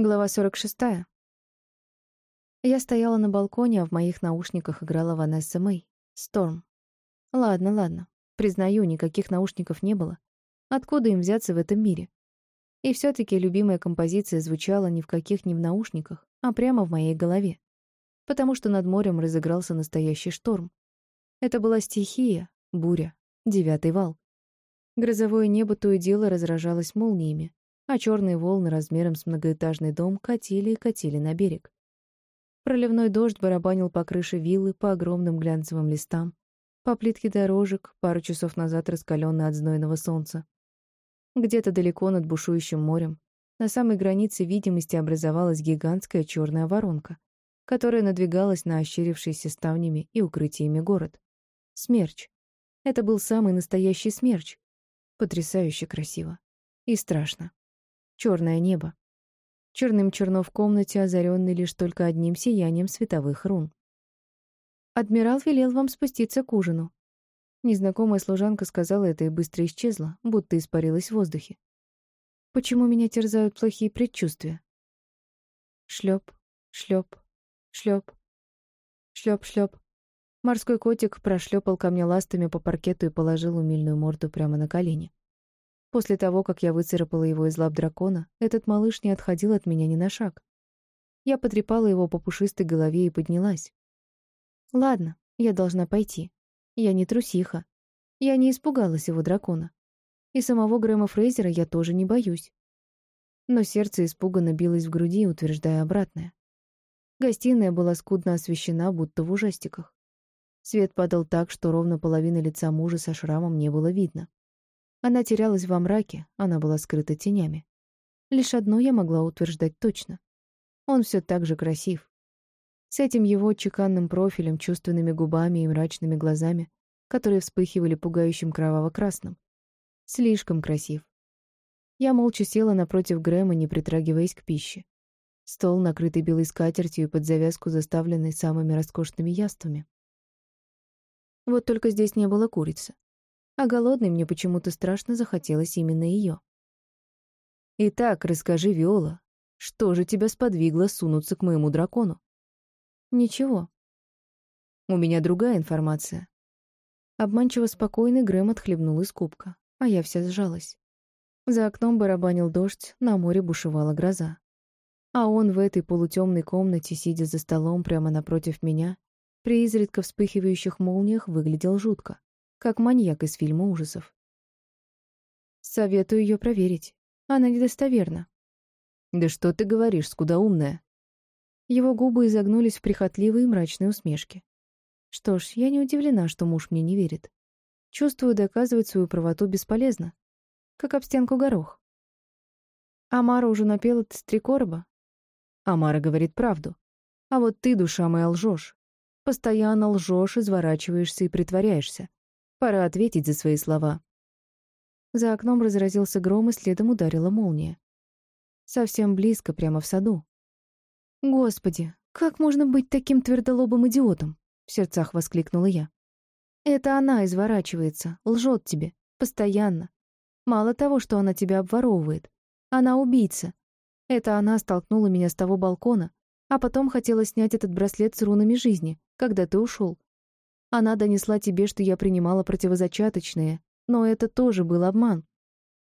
Глава 46. Я стояла на балконе, а в моих наушниках играла Ванесса Мэй. «Сторм». Ладно, ладно. Признаю, никаких наушников не было. Откуда им взяться в этом мире? И все таки любимая композиция звучала ни в каких ни в наушниках, а прямо в моей голове. Потому что над морем разыгрался настоящий шторм. Это была стихия, буря, девятый вал. Грозовое небо то и дело разражалось молниями, а черные волны размером с многоэтажный дом катили и катили на берег. Проливной дождь барабанил по крыше виллы, по огромным глянцевым листам, по плитке дорожек, пару часов назад раскаленной от знойного солнца. Где-то далеко над бушующим морем, на самой границе видимости образовалась гигантская черная воронка, которая надвигалась на ощерившийся ставнями и укрытиями город. Смерч. Это был самый настоящий смерч. Потрясающе красиво. И страшно черное небо. Черным черно в комнате, озаренный лишь только одним сиянием световых рун. «Адмирал велел вам спуститься к ужину». Незнакомая служанка сказала это и быстро исчезла, будто испарилась в воздухе. «Почему меня терзают плохие предчувствия?» Шлеп, шлеп, шлеп, шлеп, шлеп. Морской котик прошлепал ко мне ластами по паркету и положил умильную морду прямо на колени. После того, как я выцарапала его из лап дракона, этот малыш не отходил от меня ни на шаг. Я потрепала его по пушистой голове и поднялась. Ладно, я должна пойти. Я не трусиха. Я не испугалась его дракона. И самого Грэма Фрейзера я тоже не боюсь. Но сердце испуганно билось в груди, утверждая обратное. Гостиная была скудно освещена, будто в ужастиках. Свет падал так, что ровно половина лица мужа со шрамом не было видно. Она терялась во мраке, она была скрыта тенями. Лишь одно я могла утверждать точно. Он все так же красив. С этим его чеканным профилем, чувственными губами и мрачными глазами, которые вспыхивали пугающим кроваво-красным. Слишком красив. Я молча села напротив Грэма, не притрагиваясь к пище. Стол, накрытый белой скатертью и под завязку заставленный самыми роскошными яствами. Вот только здесь не было курицы а голодной мне почему-то страшно захотелось именно ее. «Итак, расскажи, Виола, что же тебя сподвигло сунуться к моему дракону?» «Ничего. У меня другая информация». Обманчиво спокойный Грэм отхлебнул из кубка, а я вся сжалась. За окном барабанил дождь, на море бушевала гроза. А он в этой полутемной комнате, сидя за столом прямо напротив меня, при изредка вспыхивающих молниях выглядел жутко как маньяк из фильма ужасов. Советую ее проверить. Она недостоверна. Да что ты говоришь, скудоумная? Его губы изогнулись в прихотливые мрачные усмешки. Что ж, я не удивлена, что муж мне не верит. Чувствую, доказывать свою правоту бесполезно. Как об стенку горох. Амара уже напела три короба. Амара говорит правду. А вот ты, душа моя, лжешь. Постоянно лжешь, изворачиваешься и притворяешься. Пора ответить за свои слова. За окном разразился гром, и следом ударила молния. Совсем близко, прямо в саду. «Господи, как можно быть таким твердолобым идиотом?» — в сердцах воскликнула я. «Это она изворачивается, лжет тебе, постоянно. Мало того, что она тебя обворовывает. Она убийца. Это она столкнула меня с того балкона, а потом хотела снять этот браслет с рунами жизни, когда ты ушел. Она донесла тебе, что я принимала противозачаточные, но это тоже был обман.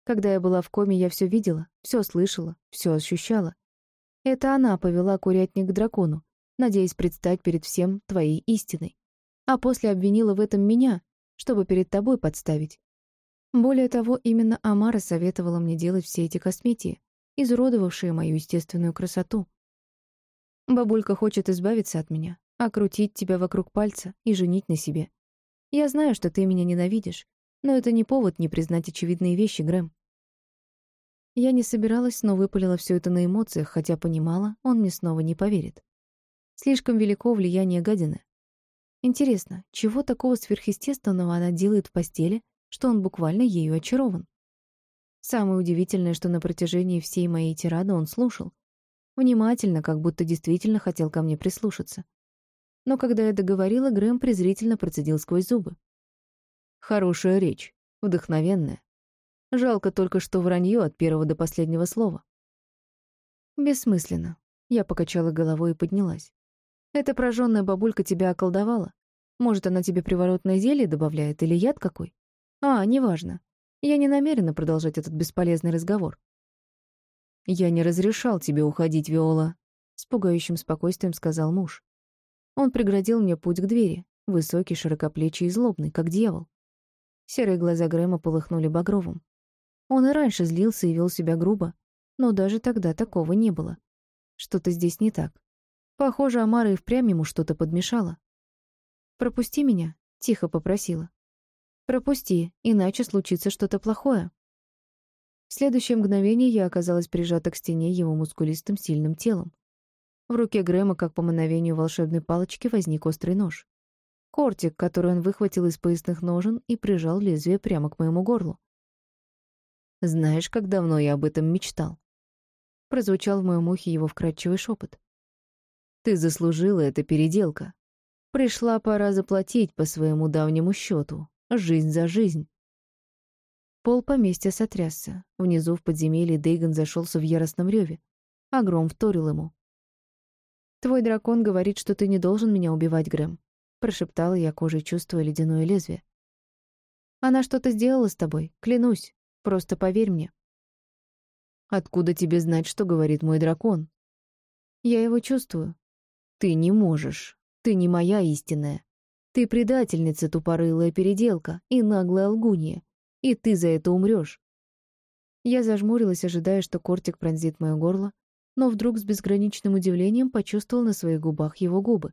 Когда я была в коме, я все видела, все слышала, все ощущала. Это она повела курятник к дракону, надеясь предстать перед всем твоей истиной. А после обвинила в этом меня, чтобы перед тобой подставить. Более того, именно Амара советовала мне делать все эти косметии, изуродовавшие мою естественную красоту. Бабулька хочет избавиться от меня, окрутить тебя вокруг пальца и женить на себе. Я знаю, что ты меня ненавидишь, но это не повод не признать очевидные вещи, Грэм. Я не собиралась, но выпалила все это на эмоциях, хотя понимала, он мне снова не поверит. Слишком велико влияние гадины. Интересно, чего такого сверхъестественного она делает в постели, что он буквально ею очарован? Самое удивительное, что на протяжении всей моей тирады он слушал. Внимательно, как будто действительно хотел ко мне прислушаться но когда я договорила, Грэм презрительно процедил сквозь зубы. Хорошая речь, вдохновенная. Жалко только, что вранье от первого до последнего слова. Бессмысленно. Я покачала головой и поднялась. Эта прожженная бабулька тебя околдовала? Может, она тебе приворотное зелье добавляет или яд какой? А, неважно. Я не намерена продолжать этот бесполезный разговор. «Я не разрешал тебе уходить, Виола», — с пугающим спокойствием сказал муж. Он преградил мне путь к двери, высокий, широкоплечий и злобный, как дьявол. Серые глаза Грэма полыхнули багровым. Он и раньше злился и вел себя грубо, но даже тогда такого не было. Что-то здесь не так. Похоже, Амара и впрямь ему что-то подмешала. «Пропусти меня», — тихо попросила. «Пропусти, иначе случится что-то плохое». В следующее мгновение я оказалась прижата к стене его мускулистым сильным телом. В руке Грэма, как по мановению волшебной палочки, возник острый нож. Кортик, который он выхватил из поясных ножен и прижал лезвие прямо к моему горлу. «Знаешь, как давно я об этом мечтал?» Прозвучал в моем ухе его вкрадчивый шепот. «Ты заслужила это переделка. Пришла пора заплатить по своему давнему счету. Жизнь за жизнь. Пол поместья сотрясся. Внизу в подземелье Дейган зашелся в яростном реве. А вторил ему. «Твой дракон говорит, что ты не должен меня убивать, Грэм», — прошептала я кожей, чувствуя ледяное лезвие. «Она что-то сделала с тобой, клянусь. Просто поверь мне». «Откуда тебе знать, что говорит мой дракон?» «Я его чувствую». «Ты не можешь. Ты не моя истинная. Ты предательница, тупорылая переделка и наглая лгунья. И ты за это умрешь. Я зажмурилась, ожидая, что кортик пронзит мое горло, но вдруг с безграничным удивлением почувствовал на своих губах его губы.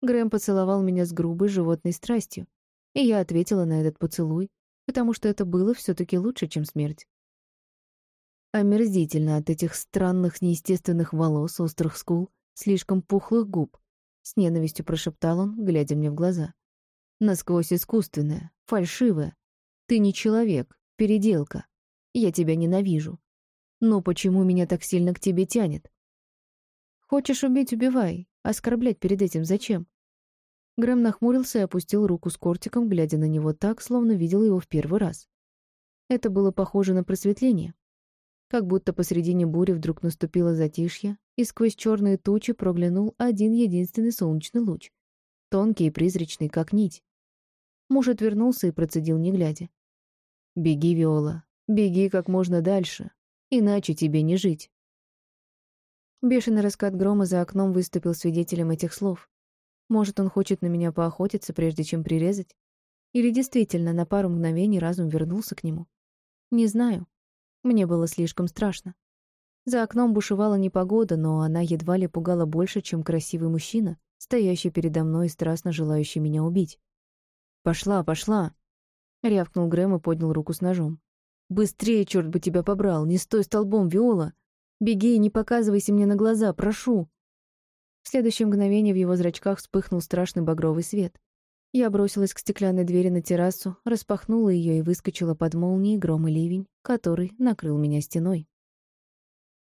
Грэм поцеловал меня с грубой животной страстью, и я ответила на этот поцелуй, потому что это было все таки лучше, чем смерть. Омерзительно от этих странных, неестественных волос, острых скул, слишком пухлых губ. С ненавистью прошептал он, глядя мне в глаза. Насквозь искусственная, фальшивая, ты не человек, переделка. Я тебя ненавижу. Но почему меня так сильно к тебе тянет? Хочешь убить — убивай. Оскорблять перед этим зачем? Грэм нахмурился и опустил руку с кортиком, глядя на него так, словно видел его в первый раз. Это было похоже на просветление. Как будто посредине бури вдруг наступило затишье, и сквозь черные тучи проглянул один единственный солнечный луч, тонкий и призрачный, как нить. Муж отвернулся и процедил, не глядя. Беги, Виола, беги как можно дальше, иначе тебе не жить. Бешеный раскат грома за окном выступил свидетелем этих слов. Может, он хочет на меня поохотиться, прежде чем прирезать? Или действительно на пару мгновений разум вернулся к нему? Не знаю. Мне было слишком страшно. За окном бушевала непогода, но она едва ли пугала больше, чем красивый мужчина, стоящий передо мной и страстно желающий меня убить. «Пошла, пошла!» — рявкнул Грэм и поднял руку с ножом. «Быстрее, черт бы тебя побрал! Не стой столбом, Виола! Беги и не показывайся мне на глаза, прошу!» В следующее мгновение в его зрачках вспыхнул страшный багровый свет. Я бросилась к стеклянной двери на террасу, распахнула ее и выскочила под молнией гром и ливень, который накрыл меня стеной.